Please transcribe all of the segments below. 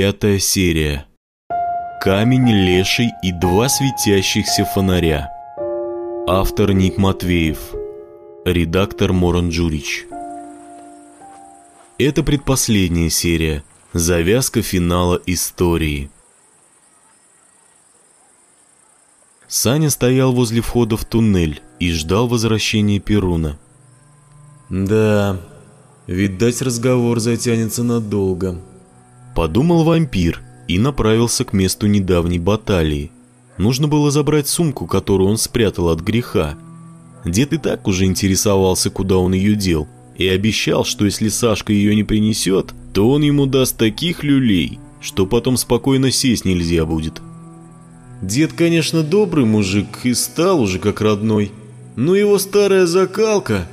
Пятая серия. Камень, леший и два светящихся фонаря. Автор Ник Матвеев. Редактор Моран Джурич. Это предпоследняя серия. Завязка финала истории. Саня стоял возле входа в туннель и ждал возвращения Перуна. Да, видать разговор затянется надолго. Подумал вампир и направился к месту недавней баталии. Нужно было забрать сумку, которую он спрятал от греха. Дед и так уже интересовался, куда он ее дел, и обещал, что если Сашка ее не принесет, то он ему даст таких люлей, что потом спокойно сесть нельзя будет. Дед, конечно, добрый мужик и стал уже как родной, но его старая закалка...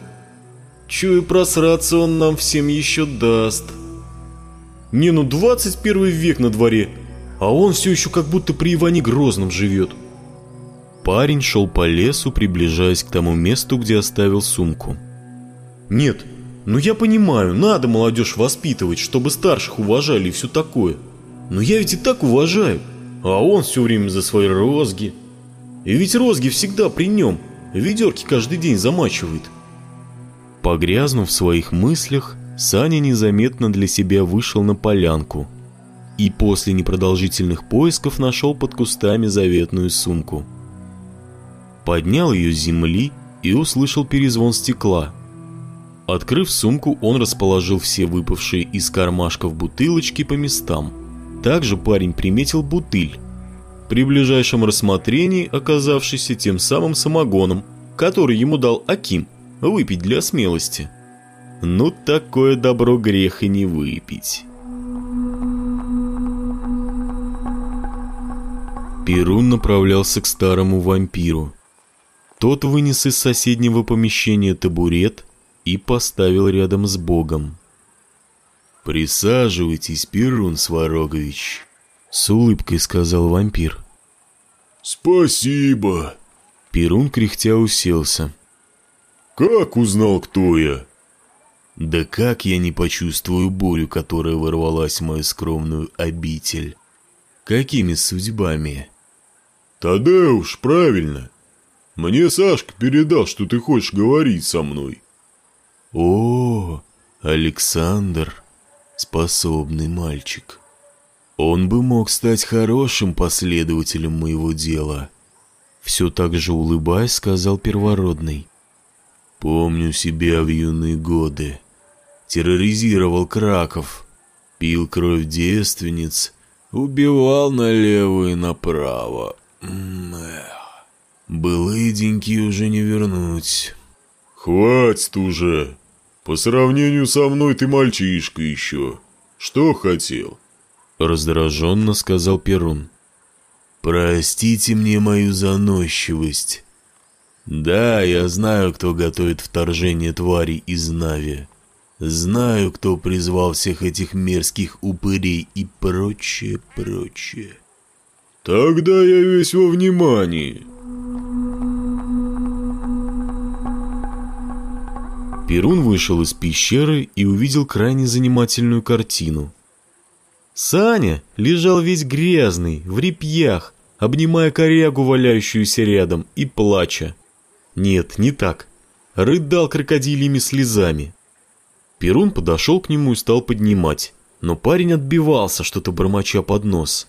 Чую, просраться он нам всем еще даст. Не, ну 21 век на дворе, а он все еще как будто при Иване Грозном живет. Парень шел по лесу, приближаясь к тому месту, где оставил сумку. Нет, ну я понимаю, надо молодежь воспитывать, чтобы старших уважали и все такое. Но я ведь и так уважаю. А он все время за свои розги. И ведь розги всегда при нем. Ведерки каждый день замачивает. Погрязнув в своих мыслях, Саня незаметно для себя вышел на полянку и после непродолжительных поисков нашел под кустами заветную сумку. Поднял ее с земли и услышал перезвон стекла. Открыв сумку, он расположил все выпавшие из кармашков бутылочки по местам – также парень приметил бутыль, при ближайшем рассмотрении оказавшийся тем самым самогоном, который ему дал Аким выпить для смелости. Ну, такое добро грех и не выпить. Перун направлялся к старому вампиру. Тот вынес из соседнего помещения табурет и поставил рядом с богом. «Присаживайтесь, Перун Сварогович», — с улыбкой сказал вампир. «Спасибо». Перун кряхтя уселся. «Как узнал, кто я?» «Да как я не почувствую болью, которая ворвалась в мою скромную обитель? Какими судьбами?» «Тадеуш, правильно. Мне Сашка передал, что ты хочешь говорить со мной». «О, Александр!» способный мальчик. Он бы мог стать хорошим последователем моего дела. Все так же улыбаясь, сказал первородный. Помню себя в юные годы. Терроризировал Краков, пил кровь девственниц, убивал налево и направо. Былые деньги уже не вернуть. Хватит уже, по сравнению со мной ты мальчишка еще. Что хотел?» Раздраженно сказал Перун. «Простите мне мою заносчивость. Да, я знаю, кто готовит вторжение тварей из Нави. Знаю, кто призвал всех этих мерзких упырей и прочее, прочее». «Тогда я весь во внимании», Перун вышел из пещеры и увидел крайне занимательную картину. Саня лежал весь грязный, в репьях, обнимая корягу, валяющуюся рядом, и плача. Нет, не так. Рыдал крокодильями слезами. Перун подошел к нему и стал поднимать, но парень отбивался, что-то бормоча под нос.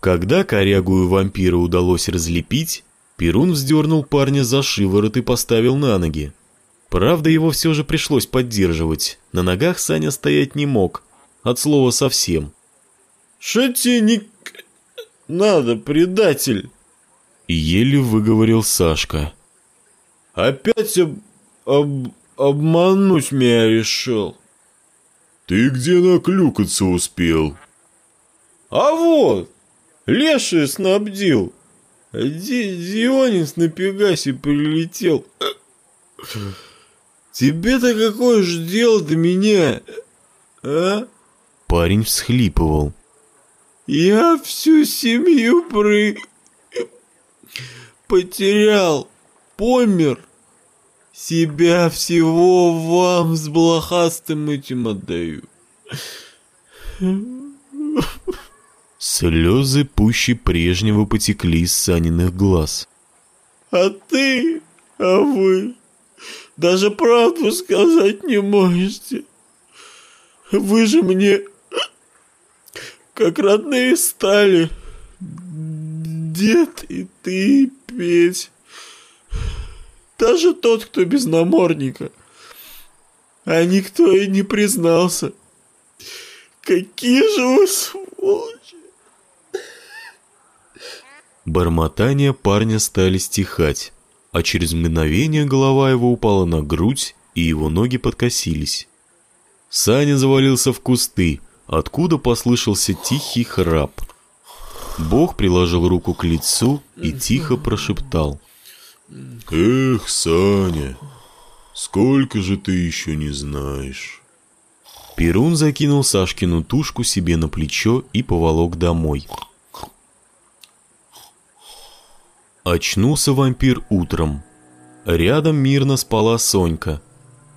Когда корягу и вампира удалось разлепить, Перун вздернул парня за шиворот и поставил на ноги. Правда, его все же пришлось поддерживать. На ногах Саня стоять не мог. От слова совсем. «Что тебе не... надо, предатель?» Еле выговорил Сашка. «Опять об... об... обмануть меня решил?» «Ты где наклюкаться успел?» «А вот! Леший снабдил. Дионис на Пегасе прилетел. Тебе-то какое же дело до меня, а? Парень всхлипывал. Я всю семью пры... потерял, помер. Себя всего вам с блохастым этим отдаю. Слезы пуще прежнего потекли из Саниных глаз. «А ты, а вы, даже правду сказать не можете. Вы же мне как родные стали. Дед и ты, Петь. Даже тот, кто без намордника. А никто и не признался. Какие же вы сволочи! Бормотания парня стали стихать, а через мгновение голова его упала на грудь, и его ноги подкосились. Саня завалился в кусты, откуда послышался тихий храп. Бог приложил руку к лицу и тихо прошептал. «Эх, Саня, сколько же ты еще не знаешь?» Перун закинул Сашкину тушку себе на плечо и поволок домой. Очнулся вампир утром. Рядом мирно спала Сонька.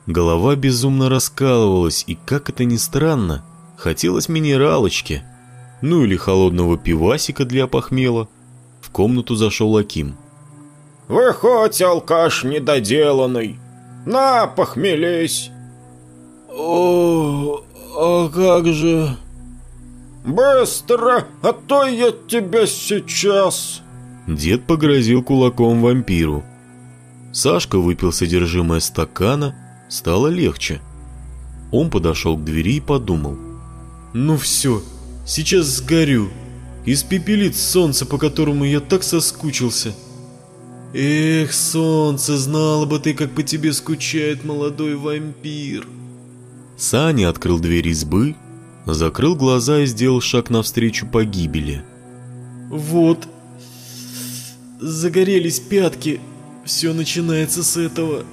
Голова безумно раскалывалась, и, как это ни странно, хотелось минералочки. Ну или холодного пивасика для похмела. В комнату зашел Аким. «Выходь, алкаш недоделанный! На, похмелись!» О, а как же... «Быстро, а то я тебя сейчас...» Дед погрозил кулаком вампиру. Сашка выпил содержимое стакана, стало легче. Он подошел к двери и подумал. «Ну все, сейчас сгорю. Испепелит солнце, по которому я так соскучился. Эх, солнце, знала бы ты, как по тебе скучает молодой вампир». Саня открыл дверь избы, закрыл глаза и сделал шаг навстречу погибели. «Вот, загорелись пятки, все начинается с этого».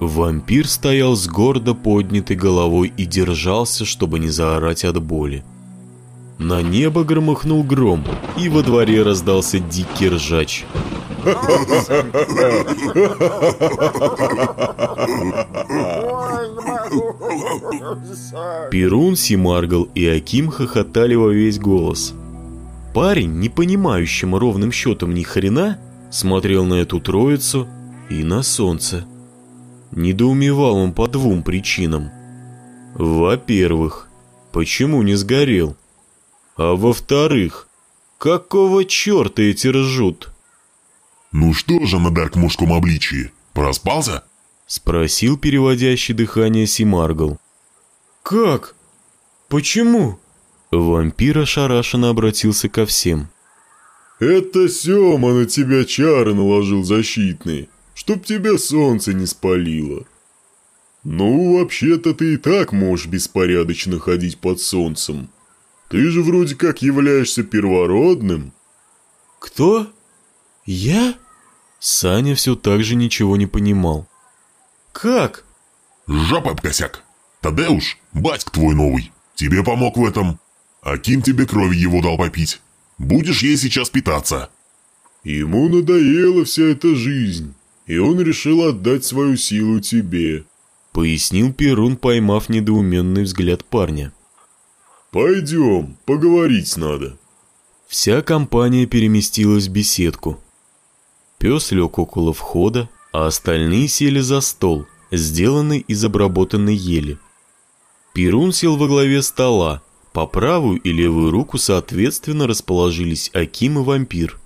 Вампир стоял с гордо поднятой головой и держался, чтобы не заорать от боли. На небо громыхнул гром, и во дворе раздался дикий ржач. Перун, Симаргл и Аким хохотали во весь голос. Парень, не понимающим ровным счетом ни хрена, смотрел на эту троицу и на солнце. Недоумевал он по двум причинам. Во-первых, почему не сгорел? А во-вторых, какого черта эти ржут? «Ну что же, Надар в мужском обличии, проспался?» Спросил переводящий дыхание Симаргл. «Как? Почему?» Вампир ошарашенно обратился ко всем. «Это Сема на тебя чары наложил защитные, чтоб тебя солнце не спалило. Ну, вообще-то ты и так можешь беспорядочно ходить под солнцем. Ты же вроде как являешься первородным». «Кто? Я?» Саня все так же ничего не понимал. «Как?» «Жопа об косяк! Тадеуш, батьк твой новый, тебе помог в этом. Аким тебе крови его дал попить. Будешь ей сейчас питаться». Ему надоела вся эта жизнь, и он решил отдать свою силу тебе. Пояснил Перун, поймав недоуменный взгляд парня. «Пойдем, поговорить надо». Вся компания переместилась в беседку. Пес лег около входа, а остальные сели за стол, сделанный из обработанной ели. Перун сел во главе стола, по правую и левую руку соответственно расположились Аким и вампир.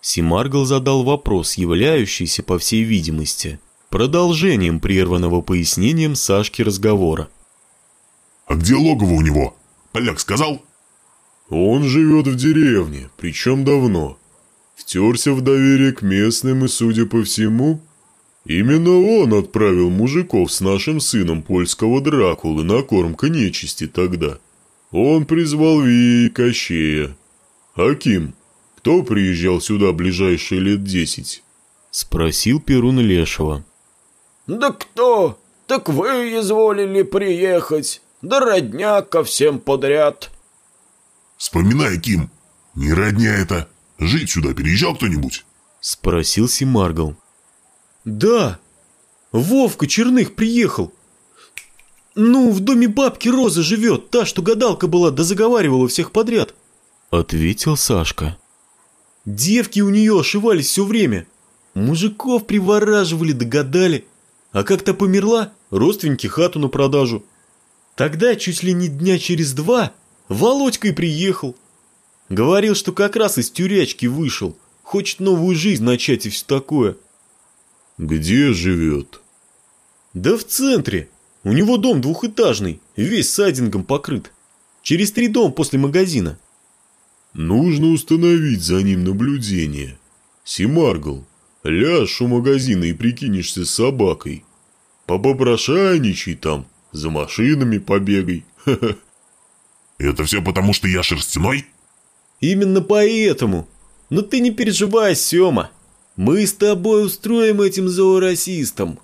Симаргл задал вопрос, являющийся, по всей видимости, продолжением прерванного пояснением Сашки разговора. «А где логово у него? Поляк сказал?» «Он живет в деревне, причем давно. Втерся в доверие к местным и, судя по всему, именно он отправил мужиков с нашим сыном польского Дракулы на корм к нечисти тогда. Он призвал Вии и Кощея. Аким, кто приезжал сюда ближайшие лет десять?» Спросил Перун Лешего. «Да кто? Так вы изволили приехать. Да родня ко всем подряд». «Вспоминай, Ким, не родня это. Жить сюда переезжал кто-нибудь?» Спросил Симаргл. «Да, Вовка Черных приехал. Ну, в доме бабки Розы живет, та, что гадалка была, да заговаривала всех подряд. Ответил Сашка. Девки у нее ошивались все время. Мужиков привораживали, догадали. А как-то померла, родственники хату на продажу. Тогда, чуть ли не дня через два, Володька и приехал. Говорил, что как раз из тюрячки вышел. Хочет новую жизнь начать и все такое. Где живет? Да в центре. У него дом двухэтажный, весь сайдингом покрыт. Через три дома после магазина. Нужно установить за ним наблюдение. Симаргл, ляжь у магазина и прикинешься собакой. Попопрошайничай там, за машинами побегай. Это все потому, что я шерстяной? Именно поэтому. Но ты не переживай, Сема. Мы с тобой устроим этим зоорасистам.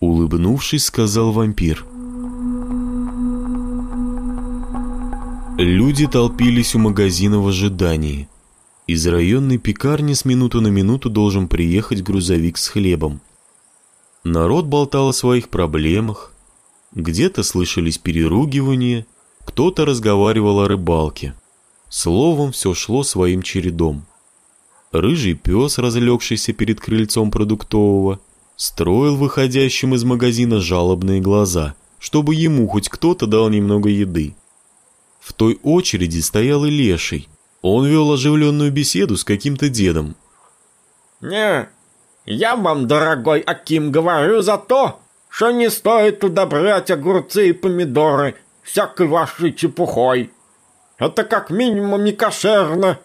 Улыбнувшись, сказал вампир. Люди толпились у магазина в ожидании. Из районной пекарни с минуту на минуту должен приехать грузовик с хлебом. Народ болтал о своих проблемах. Где-то слышались переругивания, кто-то разговаривал о рыбалке. Словом, все шло своим чередом. Рыжий пес, разлегшийся перед крыльцом продуктового, строил выходящим из магазина жалобные глаза, чтобы ему хоть кто-то дал немного еды. В той очереди стоял и леший. Он вел оживленную беседу с каким-то дедом. «Не, я вам, дорогой Аким, говорю за то, что не стоит удобрять огурцы и помидоры всякой вашей чепухой. Это как минимум не кошерно,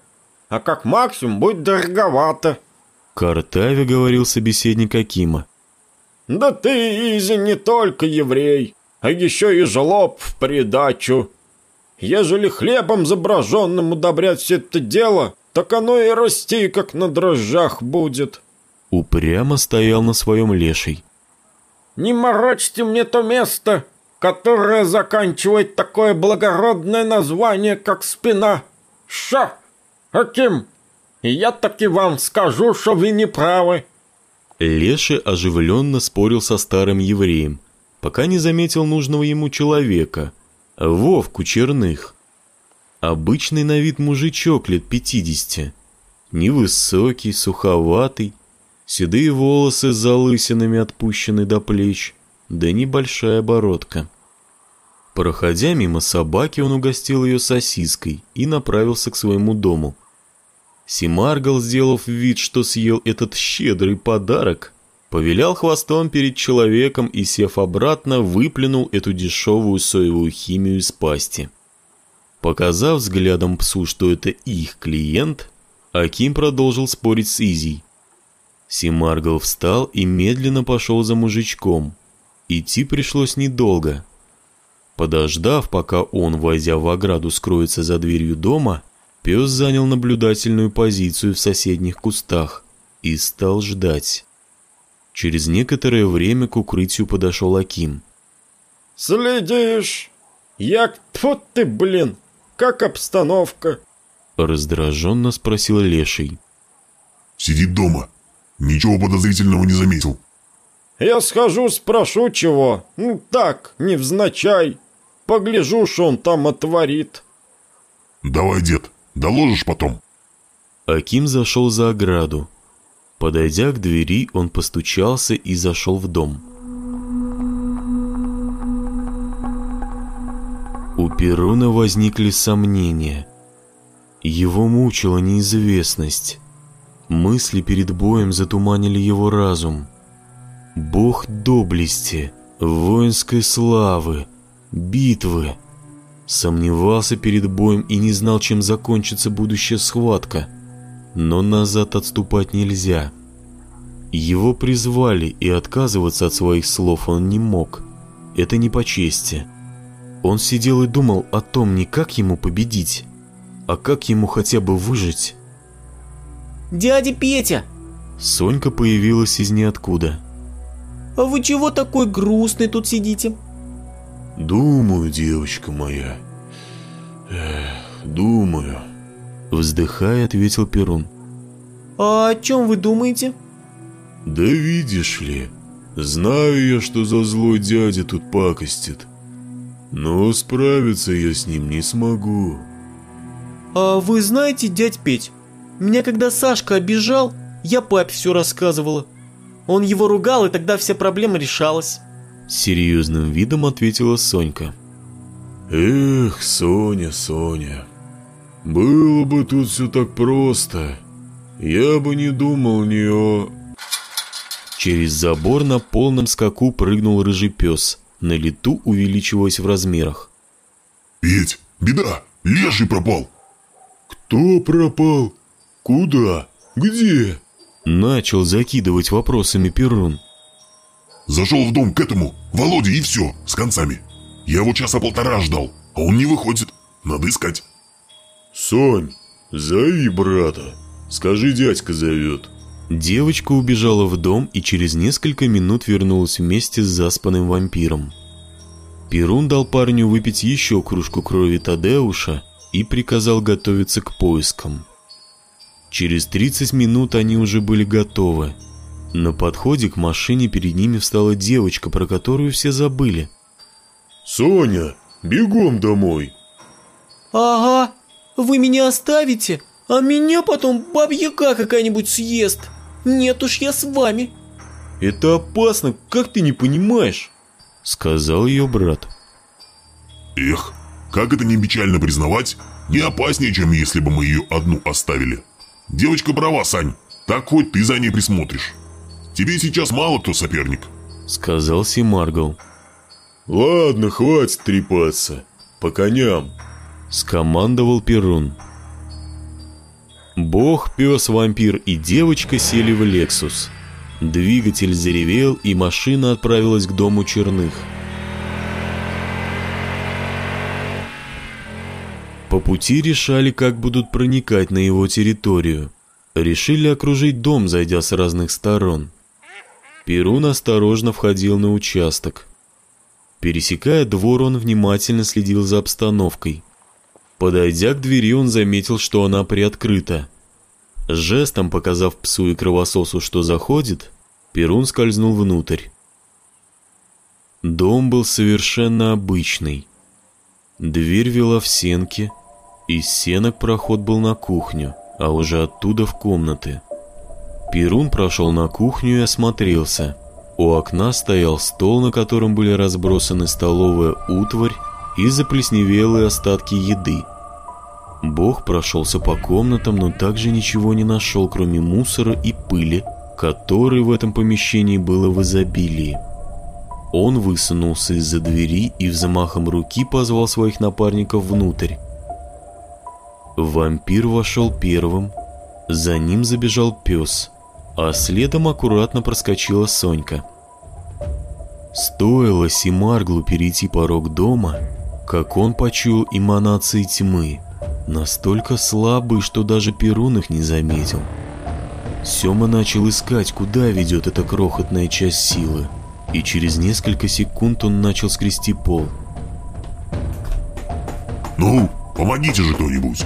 а как максимум будет дороговато». Картаве говорил собеседник Акима. «Да ты, Изи, не только еврей, а еще и жлоб в придачу. Ежели хлебом заброженным удобрять все это дело, так оно и расти, как на дрожжах будет. Упрямо стоял на своем леший. Не морочьте мне то место, которое заканчивает такое благородное название, как спина. Ша! Аким! Я таки вам скажу, что вы не правы. Леший оживленно спорил со старым евреем, пока не заметил нужного ему человека – Вовку Черных. Обычный на вид мужичок лет пятидесяти. Невысокий, суховатый, седые волосы с залысинами отпущены до плеч, да небольшая бородка. Проходя мимо собаки, он угостил ее сосиской и направился к своему дому. Симаргал, сделав вид, что съел этот щедрый подарок, Повилял хвостом перед человеком и, сев обратно, выплюнул эту дешевую соевую химию из пасти. Показав взглядом псу, что это их клиент, Аким продолжил спорить с Изей. Симаргл встал и медленно пошел за мужичком. Идти пришлось недолго. Подождав, пока он, войдя в ограду, скроется за дверью дома, пес занял наблюдательную позицию в соседних кустах и стал ждать. Через некоторое время к укрытию подошел Аким. «Следишь? Як тьфу ты, блин! Как обстановка?» Раздраженно спросил Леший. «Сидит дома. Ничего подозрительного не заметил». «Я схожу, спрошу чего. Ну так, невзначай. Погляжу, что он там отворит». «Давай, дед, доложишь потом». Аким зашел за ограду. Подойдя к двери, он постучался и зашел в дом. У Перуна возникли сомнения. Его мучила неизвестность. Мысли перед боем затуманили его разум. Бог доблести, воинской славы, битвы. Сомневался перед боем и не знал, чем закончится будущая схватка – но назад отступать нельзя. Его призвали, и отказываться от своих слов он не мог. Это не по чести. Он сидел и думал о том, не как ему победить, а как ему хотя бы выжить. «Дядя Петя!» Сонька появилась из ниоткуда. «А вы чего такой грустный тут сидите?» «Думаю, девочка моя, Эх, думаю». Вздыхая, ответил Перун. «А о чем вы думаете?» «Да видишь ли, знаю я, что за злой дядя тут пакостит, но справиться я с ним не смогу». А вы знаете, дядь Петь, меня когда Сашка обижал, я папе все рассказывала. Он его ругал, и тогда вся проблема решалась. Серьезным видом ответила Сонька. Эх, Соня, Соня, было бы тут все так просто. Я бы не думал ни о... Через забор на полном скаку прыгнул рыжий пес, на лету увеличиваясь в размерах. Петь, беда, леший пропал. Кто пропал? Куда? Где? Начал закидывать вопросами Перун. Зашел в дом к этому, Володе, и все, с концами. Я его часа полтора ждал, а он не выходит. Надо искать. Сонь, зови брата. Скажи, дядька зовет. Девочка убежала в дом и через несколько минут вернулась вместе с заспанным вампиром. Перун дал парню выпить еще кружку крови Тадеуша и приказал готовиться к поискам. Через 30 минут они уже были готовы. На подходе к машине перед ними встала девочка, про которую все забыли. «Соня, бегом домой!» Ага, вы меня оставите, а меня потом бабьяка какая-нибудь съест. Нет уж, я с вами. «Это опасно, как ты не понимаешь?» Сказал ее брат. Эх, как это не печально признавать, не опаснее, чем если бы мы ее одну оставили. Девочка права, Сань, так хоть ты за ней присмотришь. Тебе сейчас мало кто соперник. Сказал Симаргл. «Ладно, хватит трепаться. По коням!» Скомандовал Перун. Бог, пес, вампир и девочка сели в Лексус. Двигатель заревел, и машина отправилась к дому Черных. По пути решали, как будут проникать на его территорию. Решили окружить дом, зайдя с разных сторон. Перун осторожно входил на участок. Пересекая двор, он внимательно следил за обстановкой. Подойдя к двери, он заметил, что она приоткрыта. Жестом показав псу и кровососу, что заходит, Перун скользнул внутрь. Дом был совершенно обычный. Дверь вела в сенки, из сенок проход был на кухню, а уже оттуда в комнаты. Перун прошел на кухню и осмотрелся. У окна стоял стол, на котором были разбросаны столовая утварь и заплесневелые остатки еды. Бог прошелся по комнатам, но также ничего не нашел, кроме мусора и пыли, которой в этом помещении было в изобилии. Он высунулся из-за двери и взмахом руки позвал своих напарников внутрь. Вампир вошел первым, за ним забежал пес, а следом аккуратно проскочила Сонька. Стоило Симарглу перейти порог дома, как он почуял эманации тьмы, настолько слабые, что даже Перун их не заметил. Сёма начал искать, куда ведет эта крохотная часть силы, и через несколько секунд он начал скрести пол. Ну, помогите же кто-нибудь.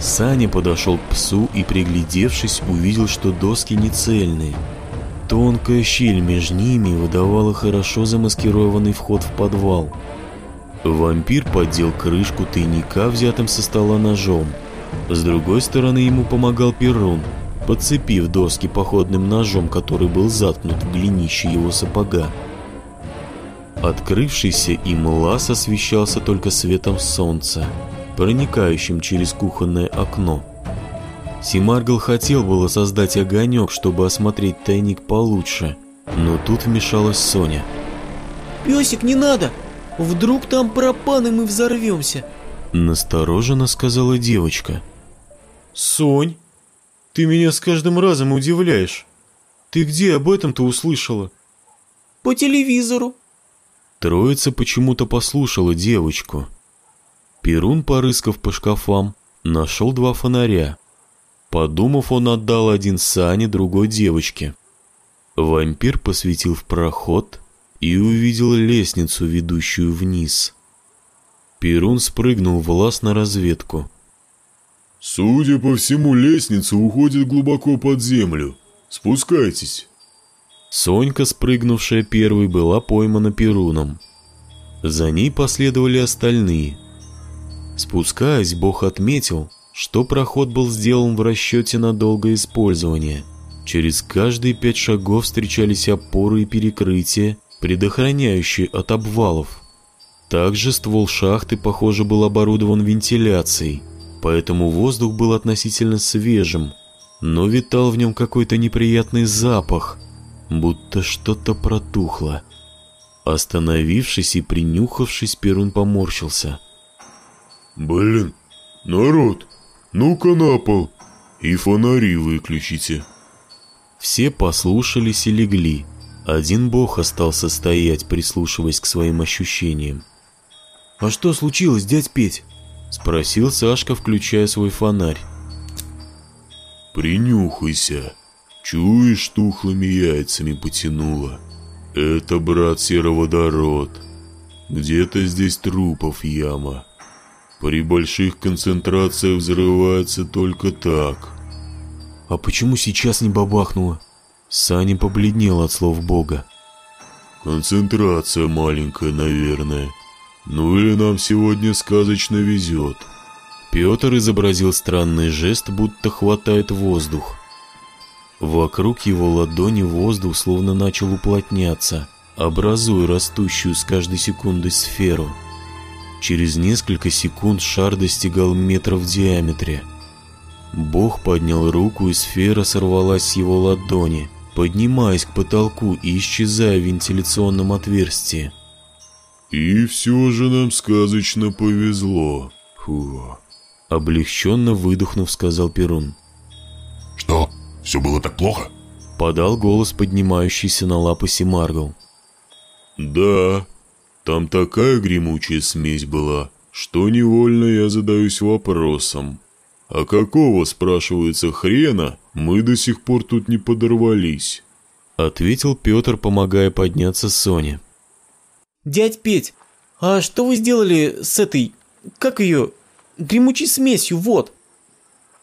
Саня подошел к псу и, приглядевшись, увидел, что доски не цельные. Тонкая щель между ними выдавала хорошо замаскированный вход в подвал. Вампир поддел крышку тайника, взятым со стола ножом. С другой стороны ему помогал Перун, подцепив доски походным ножом, который был заткнут в глинище его сапога. Открывшийся им лаз освещался только светом солнца, проникающим через кухонное окно. Симаргл хотел было создать огонек, чтобы осмотреть тайник получше, но тут вмешалась Соня. Песик, не надо! Вдруг там пропан, и мы взорвемся. Настороженно сказала девочка. Сонь, ты меня с каждым разом удивляешь. Ты где об этом-то услышала? По телевизору. Троица почему-то послушала девочку. Перун, порыскав по шкафам, нашел два фонаря. Подумав, он отдал один Сане, другой девочке. Вампир посветил в проход и увидел лестницу, ведущую вниз. Перун спрыгнул в лаз на разведку. «Судя по всему, лестница уходит глубоко под землю. Спускайтесь». Сонька, спрыгнувшая первой, была поймана Перуном. За ней последовали остальные. Спускаясь, Бог отметил, что проход был сделан в расчете на долгое использование. Через каждые пять шагов встречались опоры и перекрытия, предохраняющие от обвалов. Также ствол шахты, похоже, был оборудован вентиляцией, поэтому воздух был относительно свежим, но витал в нем какой-то неприятный запах, будто что-то протухло. Остановившись и принюхавшись, Перун поморщился. «Блин, народ, ну-ка на пол и фонари выключите». Все послушались и легли. Один бог остался стоять, прислушиваясь к своим ощущениям. «А что случилось, дядь Петь?» Спросил Сашка, включая свой фонарь. «Принюхайся. Чуешь, тухлыми яйцами потянуло. Это, брат, сероводород. Где-то здесь трупов яма. При больших концентрациях взрывается только так». «А почему сейчас не бабахнуло?» Саня побледнел от слов Бога. «Концентрация маленькая, наверное. Ну или нам сегодня сказочно везет». Петр изобразил странный жест, будто хватает воздух. Вокруг его ладони воздух словно начал уплотняться, образуя растущую с каждой секундой сферу. Через несколько секунд шар достигал метра в диаметре. Бог поднял руку, и сфера сорвалась с его ладони, поднимаясь к потолку и исчезая в вентиляционном отверстии. «И все же нам сказочно повезло. Фу». Облегченно выдохнув, сказал Перун. «Что? Все было так плохо?» Подал голос поднимающийся на лапы Симаргл. «Да, там такая гремучая смесь была, что невольно я задаюсь вопросом. А какого, спрашивается, хрена мы до сих пор тут не подорвались?» Ответил Петр, помогая подняться Соне. «Дядь Петь, а что вы сделали с этой... как ее гремучей смесью, вот.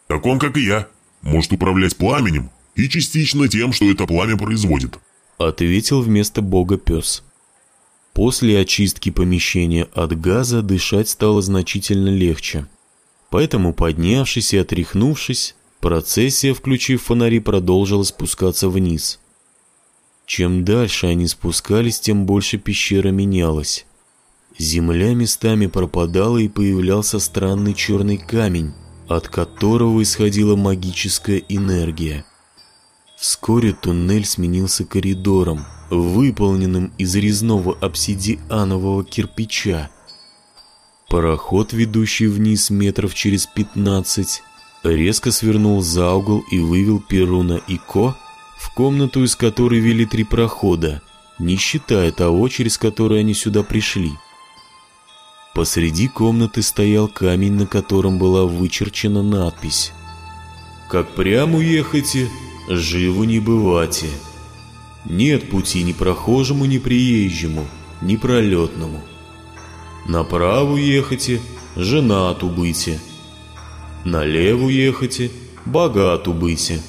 Так он, как и я, может управлять пламенем и частично тем, что это пламя производит. Ответил вместо бога пес. После очистки помещения от газа дышать стало значительно легче. Поэтому, поднявшись и отряхнувшись, процессия, включив фонари, продолжила спускаться вниз. Чем дальше они спускались, тем больше пещера менялась. Земля местами пропадала и появлялся странный черный камень, от которого исходила магическая энергия. Вскоре туннель сменился коридором, выполненным из резного обсидианового кирпича. Пароход, ведущий вниз метров через пятнадцать, резко свернул за угол и вывел Перуна и Ко в комнату, из которой вели три прохода, не считая того, через который они сюда пришли. Посреди комнаты стоял камень, на котором была вычерчена надпись «Как прямо уехайте, живу не бывате. Нет пути ни прохожему, ни приезжему, ни пролетному. Направо ехате, женату быте. Налево ехате, богату быте».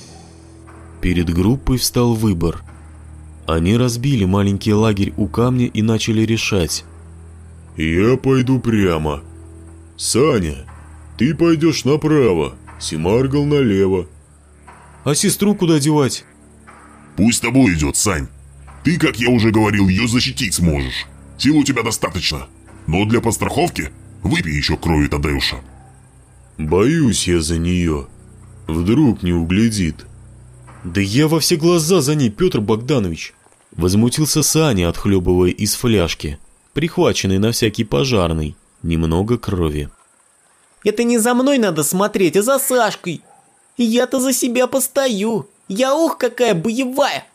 Перед группой встал выбор. Они разбили маленький лагерь у камня и начали решать – «Я пойду прямо. Саня, ты пойдешь направо, Симаргал налево». «А сестру куда девать?» «Пусть с тобой идет, Сань. Ты, как я уже говорил, ее защитить сможешь. Сил у тебя достаточно. Но для подстраховки выпей еще крови Тадеуша». «Боюсь я за нее. Вдруг не углядит». «Да я во все глаза за ней, Петр Богданович!» Возмутился Саня, отхлебывая из фляжки прихваченный на всякий пожарный, немного крови. «Это не за мной надо смотреть, а за Сашкой! Я-то за себя постою! Я ух, какая боевая!»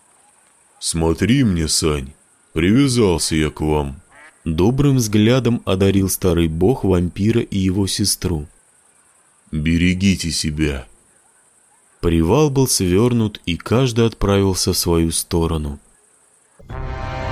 «Смотри мне, Сань, привязался я к вам!» Добрым взглядом одарил старый бог вампира и его сестру. «Берегите себя!» Привал был свернут, и каждый отправился в свою сторону. Thank